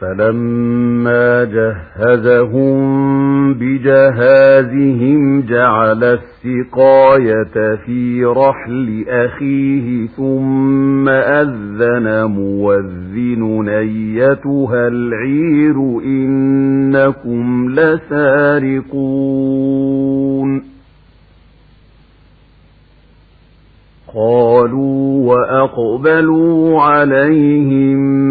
فلما جهزهم بجهازهم جعل السقاية في رحل أخيه ثم أذن موذن أيتها العير إنكم لسارقون قالوا وأقبلوا عليهم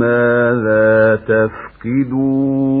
ماذا تفقدون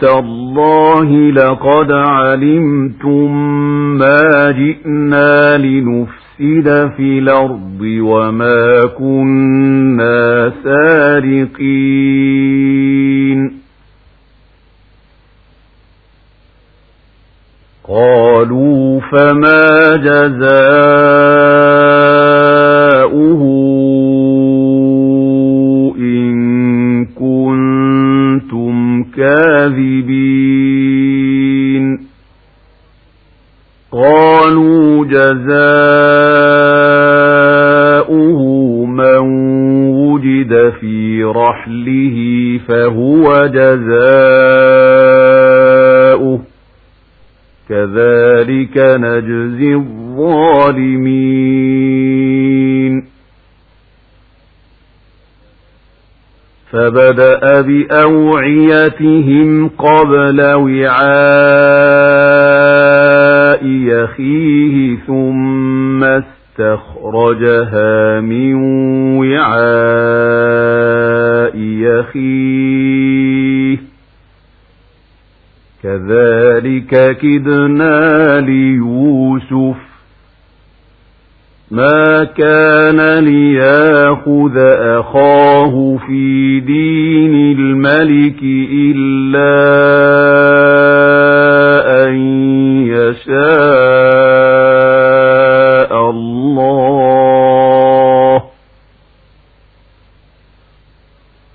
تالله لقد علمتم ما جئنا لنفسد نفسد في الأرض وما كنا سارقين. قالوا فما جزاؤه وجد في رحله فهو جزاؤه. كذلك نجزي الظالمين. فبدأ بأوعيتهم قبل وعاء يخيه ثم استخرجها من وعاء يخيه. كذلك كدنا ليوسف. ما كان ليأخذ أخاه في دين الملك إلا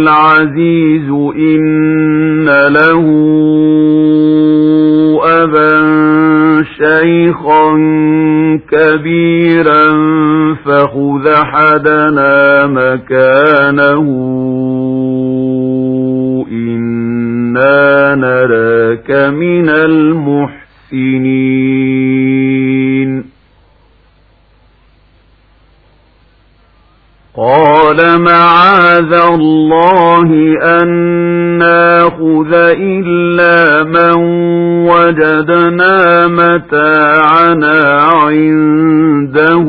العزيز إن له أبا شيخا كبيرا فخذ حدنا مكانه إنا نراك من المحسنين. قال معاذ الله أن ناخذ إلا من وجدنا متاعنا عنده.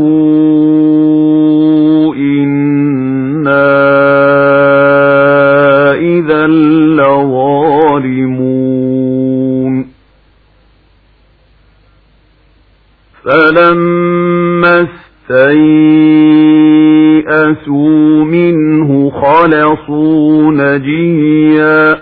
إنا إذا لظالمون. فلما استيئسوا منه خلصوا نجيا